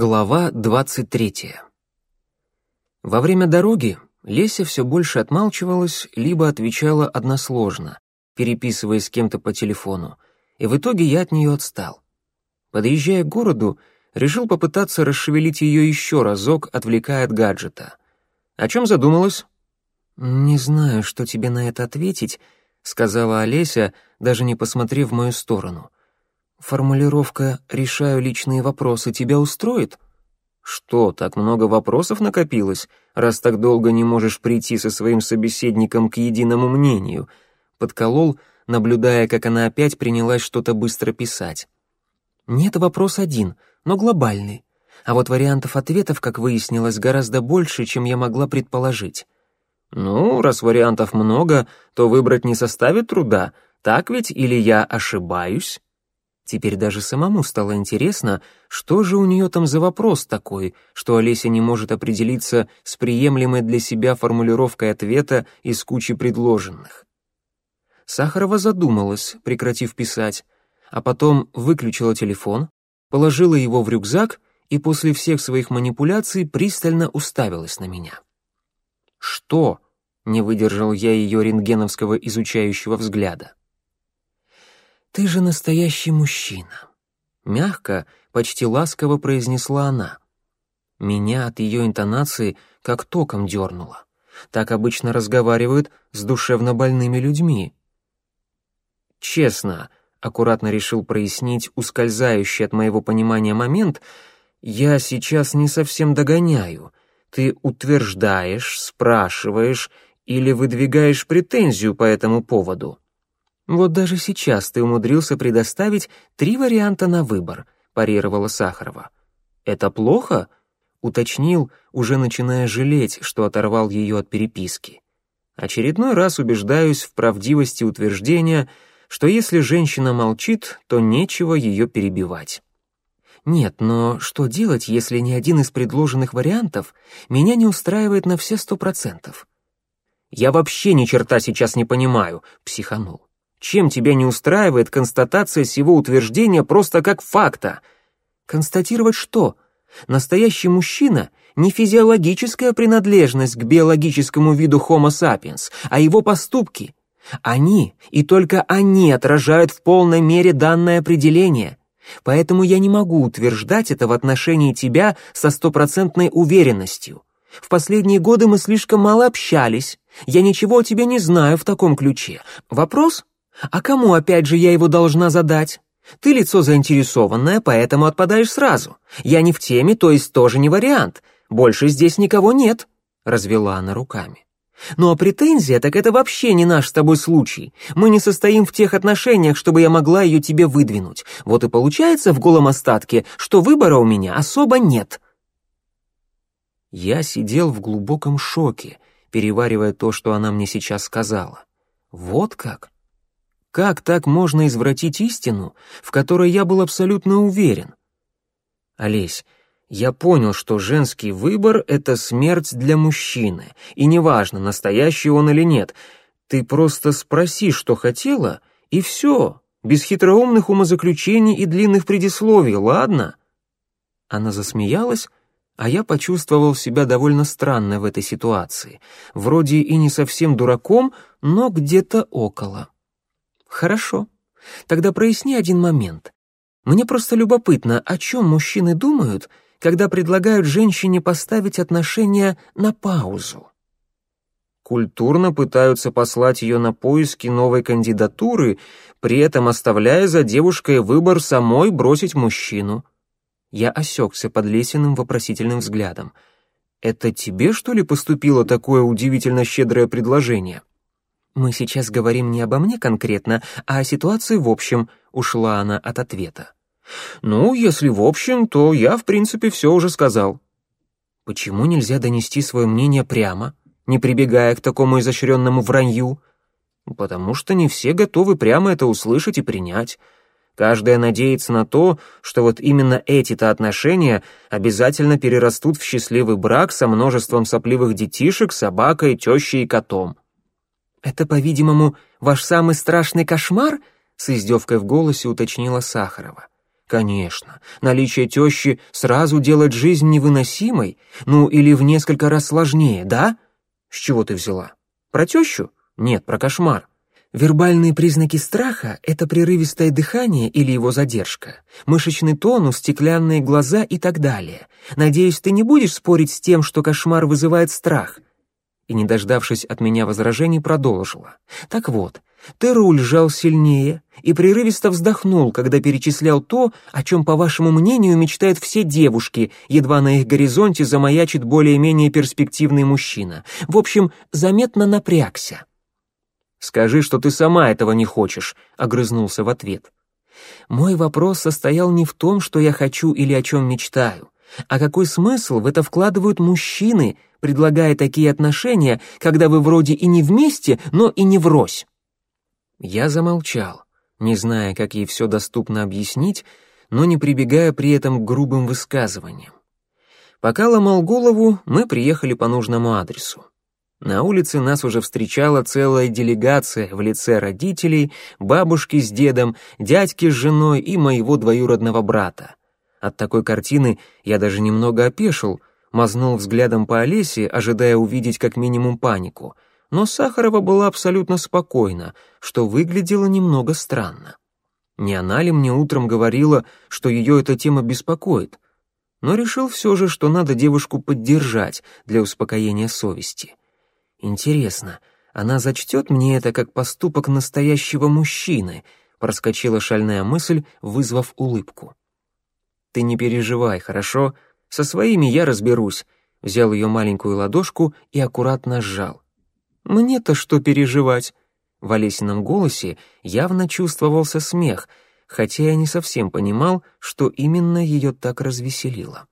Глава 23. Во время дороги Леся все больше отмалчивалась, либо отвечала односложно, переписываясь с кем-то по телефону, и в итоге я от нее отстал. Подъезжая к городу, решил попытаться расшевелить ее еще разок, отвлекая от гаджета. О чем задумалась? «Не знаю, что тебе на это ответить», — сказала Олеся, даже не посмотрев в мою сторону — Формулировка «решаю личные вопросы» тебя устроит? Что, так много вопросов накопилось, раз так долго не можешь прийти со своим собеседником к единому мнению? Подколол, наблюдая, как она опять принялась что-то быстро писать. Нет, вопрос один, но глобальный. А вот вариантов ответов, как выяснилось, гораздо больше, чем я могла предположить. Ну, раз вариантов много, то выбрать не составит труда, так ведь или я ошибаюсь? Теперь даже самому стало интересно, что же у нее там за вопрос такой, что Олеся не может определиться с приемлемой для себя формулировкой ответа из кучи предложенных. Сахарова задумалась, прекратив писать, а потом выключила телефон, положила его в рюкзак и после всех своих манипуляций пристально уставилась на меня. «Что?» — не выдержал я ее рентгеновского изучающего взгляда. «Ты же настоящий мужчина», — мягко, почти ласково произнесла она. Меня от ее интонации как током дернуло. Так обычно разговаривают с душевно больными людьми. «Честно», — аккуратно решил прояснить ускользающий от моего понимания момент, «я сейчас не совсем догоняю. Ты утверждаешь, спрашиваешь или выдвигаешь претензию по этому поводу?» «Вот даже сейчас ты умудрился предоставить три варианта на выбор», — парировала Сахарова. «Это плохо?» — уточнил, уже начиная жалеть, что оторвал ее от переписки. Очередной раз убеждаюсь в правдивости утверждения, что если женщина молчит, то нечего ее перебивать. Нет, но что делать, если ни один из предложенных вариантов меня не устраивает на все сто процентов? «Я вообще ни черта сейчас не понимаю», — психанул. Чем тебя не устраивает констатация сего утверждения просто как факта? Констатировать что? Настоящий мужчина — не физиологическая принадлежность к биологическому виду Homo sapiens, а его поступки. Они, и только они отражают в полной мере данное определение. Поэтому я не могу утверждать это в отношении тебя со стопроцентной уверенностью. В последние годы мы слишком мало общались. Я ничего о тебе не знаю в таком ключе. Вопрос а кому опять же я его должна задать? Ты лицо заинтересованное, поэтому отпадаешь сразу. Я не в теме, то есть тоже не вариант. Больше здесь никого нет», — развела она руками. «Ну а претензия, так это вообще не наш с тобой случай. Мы не состоим в тех отношениях, чтобы я могла ее тебе выдвинуть. Вот и получается в голом остатке, что выбора у меня особо нет». Я сидел в глубоком шоке, переваривая то, что она мне сейчас сказала. Вот как? Как так можно извратить истину, в которой я был абсолютно уверен? Олесь, я понял, что женский выбор — это смерть для мужчины, и неважно, настоящий он или нет. Ты просто спроси, что хотела, и все, без хитроумных умозаключений и длинных предисловий, ладно?» Она засмеялась, а я почувствовал себя довольно странно в этой ситуации. Вроде и не совсем дураком, но где-то около. Хорошо. Тогда проясни один момент. Мне просто любопытно, о чем мужчины думают, когда предлагают женщине поставить отношения на паузу. Культурно пытаются послать ее на поиски новой кандидатуры, при этом оставляя за девушкой выбор самой бросить мужчину. Я осекся под Лесиным вопросительным взглядом. «Это тебе, что ли, поступило такое удивительно щедрое предложение?» «Мы сейчас говорим не обо мне конкретно, а о ситуации в общем», — ушла она от ответа. «Ну, если в общем, то я, в принципе, все уже сказал». «Почему нельзя донести свое мнение прямо, не прибегая к такому изощренному вранью?» «Потому что не все готовы прямо это услышать и принять». Каждая надеется на то, что вот именно эти-то отношения обязательно перерастут в счастливый брак со множеством сопливых детишек, собакой, тещей и котом. «Это, по-видимому, ваш самый страшный кошмар?» — с издевкой в голосе уточнила Сахарова. Конечно, наличие тещи сразу делает жизнь невыносимой, ну или в несколько раз сложнее, да? С чего ты взяла? Про тещу? Нет, про кошмар. Вербальные признаки страха — это прерывистое дыхание или его задержка, мышечный тонус, стеклянные глаза и так далее. Надеюсь, ты не будешь спорить с тем, что кошмар вызывает страх. И, не дождавшись от меня возражений, продолжила. Так вот, Теру лежал сильнее и прерывисто вздохнул, когда перечислял то, о чем, по вашему мнению, мечтают все девушки, едва на их горизонте замаячит более-менее перспективный мужчина. В общем, заметно напрягся. «Скажи, что ты сама этого не хочешь», — огрызнулся в ответ. Мой вопрос состоял не в том, что я хочу или о чем мечтаю, а какой смысл в это вкладывают мужчины, предлагая такие отношения, когда вы вроде и не вместе, но и не врозь. Я замолчал, не зная, как ей все доступно объяснить, но не прибегая при этом к грубым высказываниям. Пока ломал голову, мы приехали по нужному адресу. На улице нас уже встречала целая делегация в лице родителей, бабушки с дедом, дядьки с женой и моего двоюродного брата. От такой картины я даже немного опешил, мазнул взглядом по Олесе, ожидая увидеть как минимум панику. Но Сахарова была абсолютно спокойна, что выглядело немного странно. Не она ли мне утром говорила, что ее эта тема беспокоит? Но решил все же, что надо девушку поддержать для успокоения совести. Интересно, она зачтет мне это как поступок настоящего мужчины? Проскочила шальная мысль, вызвав улыбку. Ты не переживай, хорошо? Со своими я разберусь. Взял ее маленькую ладошку и аккуратно сжал. Мне-то что переживать? В Олесином голосе явно чувствовался смех, хотя я не совсем понимал, что именно ее так развеселило.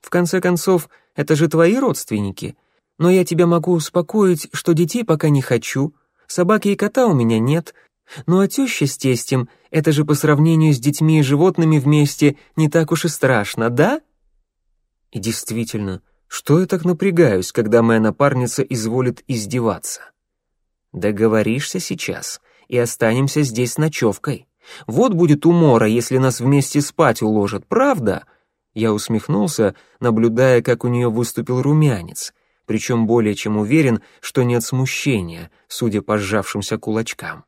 В конце концов, это же твои родственники — но я тебя могу успокоить, что детей пока не хочу, собаки и кота у меня нет. Ну а теща с тестем — это же по сравнению с детьми и животными вместе не так уж и страшно, да?» И действительно, что я так напрягаюсь, когда моя напарница изволит издеваться? Договоришься сейчас и останемся здесь с ночевкой. Вот будет умора, если нас вместе спать уложат, правда?» Я усмехнулся, наблюдая, как у нее выступил румянец — причем более чем уверен, что нет смущения, судя по сжавшимся кулачкам.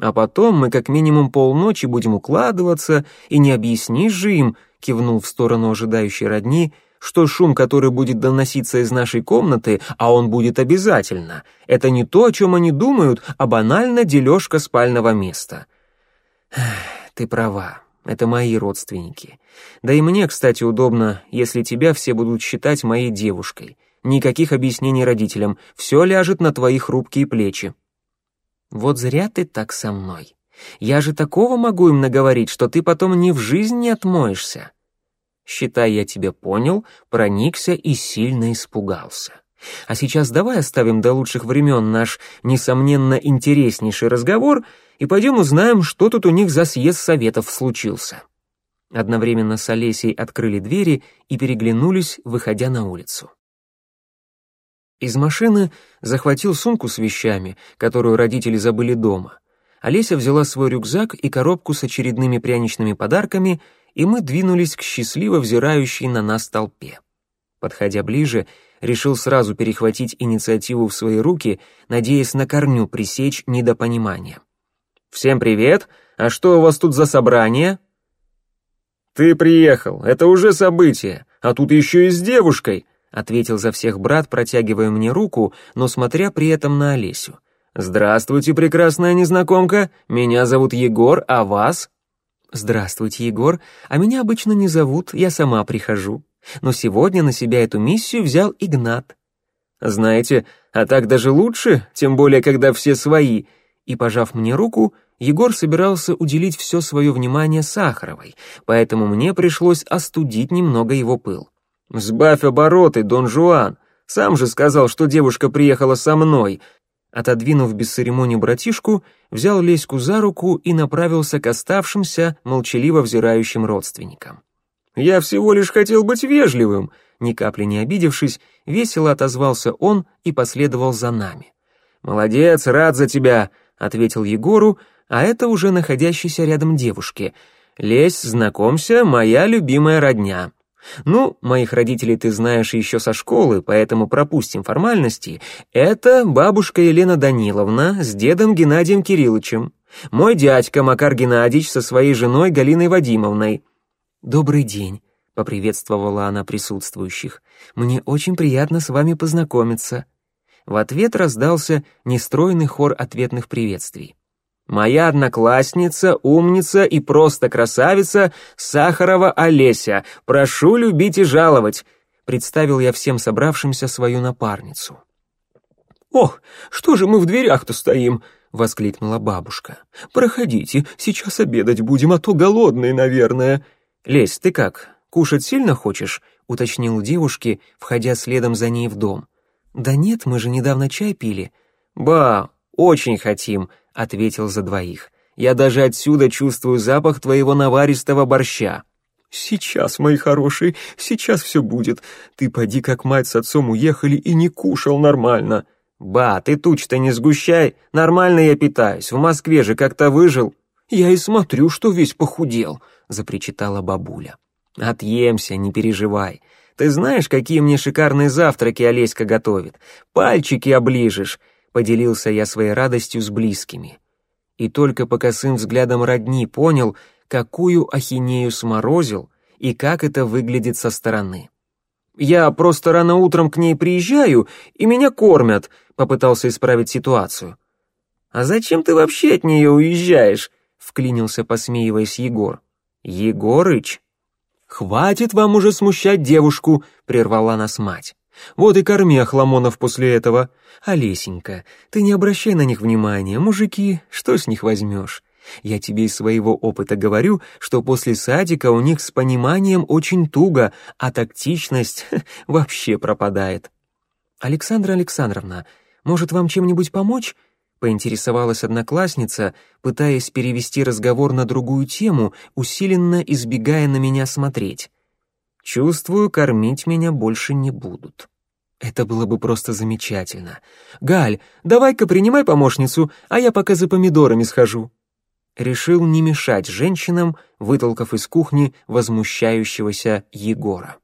А потом мы как минимум полночи будем укладываться, и не объяснишь же им, кивнул в сторону ожидающей родни, что шум, который будет доноситься из нашей комнаты, а он будет обязательно, это не то, о чем они думают, а банально дележка спального места. Ты права, это мои родственники. Да и мне, кстати, удобно, если тебя все будут считать моей девушкой. Никаких объяснений родителям, все ляжет на твои хрупкие плечи. Вот зря ты так со мной. Я же такого могу им наговорить, что ты потом ни в жизнь не отмоешься. Считай, я тебя понял, проникся и сильно испугался. А сейчас давай оставим до лучших времен наш, несомненно, интереснейший разговор и пойдем узнаем, что тут у них за съезд советов случился. Одновременно с Олесей открыли двери и переглянулись, выходя на улицу. Из машины захватил сумку с вещами, которую родители забыли дома. Олеся взяла свой рюкзак и коробку с очередными пряничными подарками, и мы двинулись к счастливо взирающей на нас толпе. Подходя ближе, решил сразу перехватить инициативу в свои руки, надеясь на корню пресечь недопонимание. «Всем привет! А что у вас тут за собрание?» «Ты приехал, это уже событие, а тут еще и с девушкой», ответил за всех брат, протягивая мне руку, но смотря при этом на Олесю. «Здравствуйте, прекрасная незнакомка, меня зовут Егор, а вас?» «Здравствуйте, Егор, а меня обычно не зовут, я сама прихожу. Но сегодня на себя эту миссию взял Игнат». «Знаете, а так даже лучше, тем более, когда все свои». И, пожав мне руку, Егор собирался уделить все свое внимание Сахаровой, поэтому мне пришлось остудить немного его пыл. «Сбавь обороты, Дон Жуан! Сам же сказал, что девушка приехала со мной!» Отодвинув без церемонии братишку, взял Леську за руку и направился к оставшимся, молчаливо взирающим родственникам. «Я всего лишь хотел быть вежливым», ни капли не обидевшись, весело отозвался он и последовал за нами. «Молодец, рад за тебя», — ответил Егору, а это уже находящейся рядом девушке. Лесь, знакомься, моя любимая родня. Ну, моих родителей ты знаешь еще со школы, поэтому пропустим формальности. Это бабушка Елена Даниловна с дедом Геннадием Кирилловичем. Мой дядька Макар Геннадьевич со своей женой Галиной Вадимовной. Добрый день, поприветствовала она присутствующих. Мне очень приятно с вами познакомиться. В ответ раздался нестройный хор ответных приветствий. Моя одноклассница, умница и просто красавица Сахарова Олеся. Прошу любить и жаловать, представил я всем собравшимся свою напарницу. Ох, что же мы в дверях-то стоим? воскликнула бабушка. Проходите, сейчас обедать будем, а то голодные, наверное. Лесь, ты как? Кушать сильно хочешь? уточнил у девушки, входя следом за ней в дом. Да нет, мы же недавно чай пили. Ба, очень хотим, ответил за двоих. Я даже отсюда чувствую запах твоего наваристого борща. Сейчас, мои хорошие, сейчас все будет. Ты поди, как мать с отцом уехали и не кушал нормально. Ба, ты туч-то не сгущай, нормально я питаюсь, в Москве же как-то выжил. Я и смотрю, что весь похудел, запричитала бабуля. Отъемся, не переживай. Ты знаешь, какие мне шикарные завтраки Олеська готовит? Пальчики оближешь поделился я своей радостью с близкими. И только по косым взглядам родни понял, какую ахинею сморозил и как это выглядит со стороны. «Я просто рано утром к ней приезжаю, и меня кормят», — попытался исправить ситуацию. «А зачем ты вообще от нее уезжаешь?» — вклинился, посмеиваясь Егор. «Егорыч?» «Хватит вам уже смущать девушку», — прервала нас мать. Вот и корми охламонов после этого. А Лесенька, ты не обращай на них внимания, мужики, что с них возьмешь? Я тебе из своего опыта говорю, что после садика у них с пониманием очень туго, а тактичность вообще пропадает. Александра Александровна, может вам чем-нибудь помочь? поинтересовалась одноклассница, пытаясь перевести разговор на другую тему, усиленно избегая на меня смотреть. Чувствую, кормить меня больше не будут. Это было бы просто замечательно. Галь, давай-ка принимай помощницу, а я пока за помидорами схожу. Решил не мешать женщинам, вытолкав из кухни возмущающегося Егора.